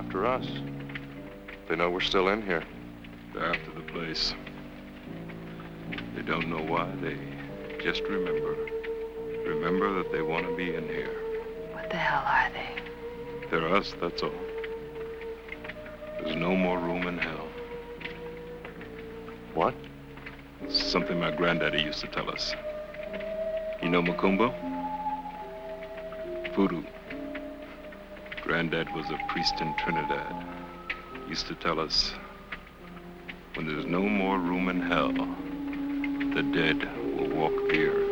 after us. They know we're still in here. They're after the place. They don't know why. They just remember. Remember that they want to be in here. What the hell are they? They're us, that's all. There's no more room in hell. What? Something my granddaddy used to tell us. You know Macumba? Voodoo. Granddad was a priest in Trinidad. Used to tell us, when there's no more room in hell, the dead will walk earth.